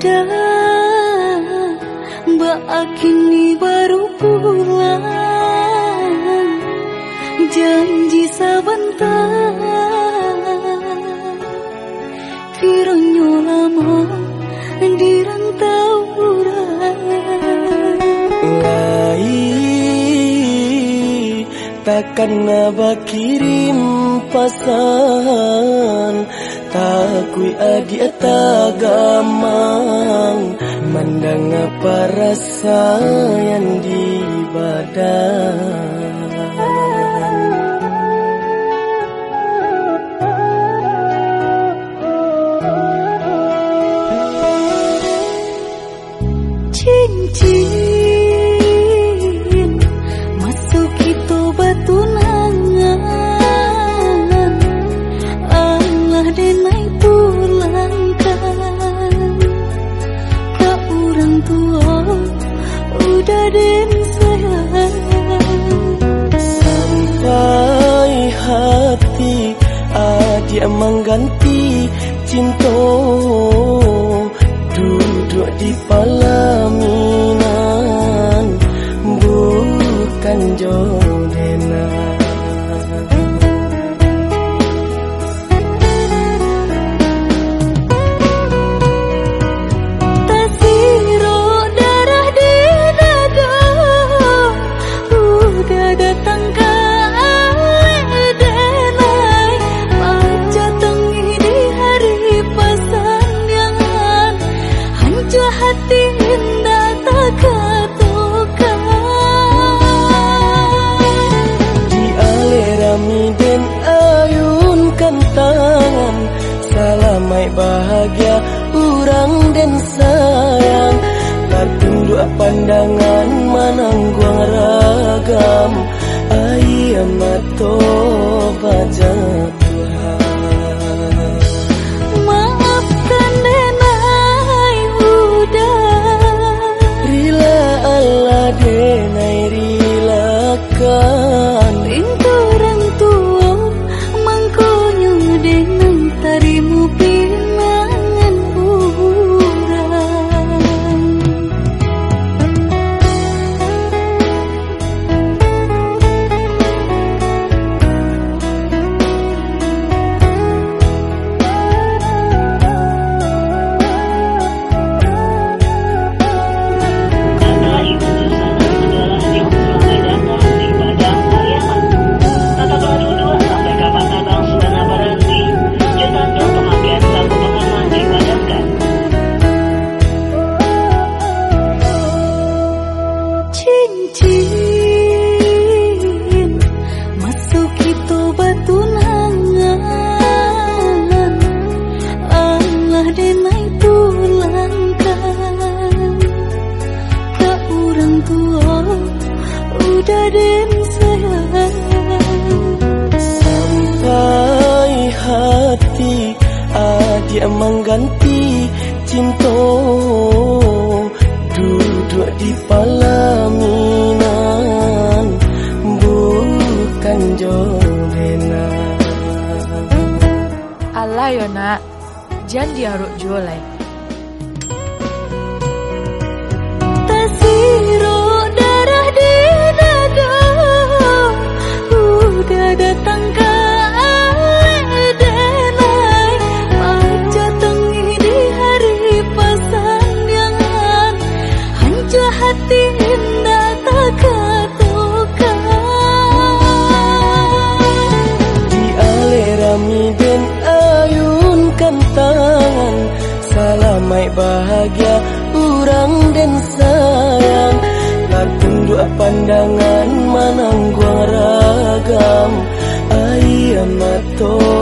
Dan Mbak kini baru pulang. Janji sebentar Kiranya lama di rantau Lai takkan nabak kirim pasan Takui adi gamang Mandang apa rasa yang di badan mengganti cinta. Duduk di palaminan bukan jodena alerami den ayunkan tangan salamai bahagia urang den sayang. Latunduk pandangan manangguang ragam Ayam mato baca Allah denai pulangkan. Ke orang tua udah den sayang. Sampai hati adia mengganti cinta. Duduk di palaminan Bukan jolena Alah yo nak, jangan diaruk jualai. Tasiro darah di dada Udah datang ke denai Baca tengi di hari pasangan Hancur hati indah tak Di alerami bahagia urang den sayang. Latunduk pandangan manangguang ragam Ayam baca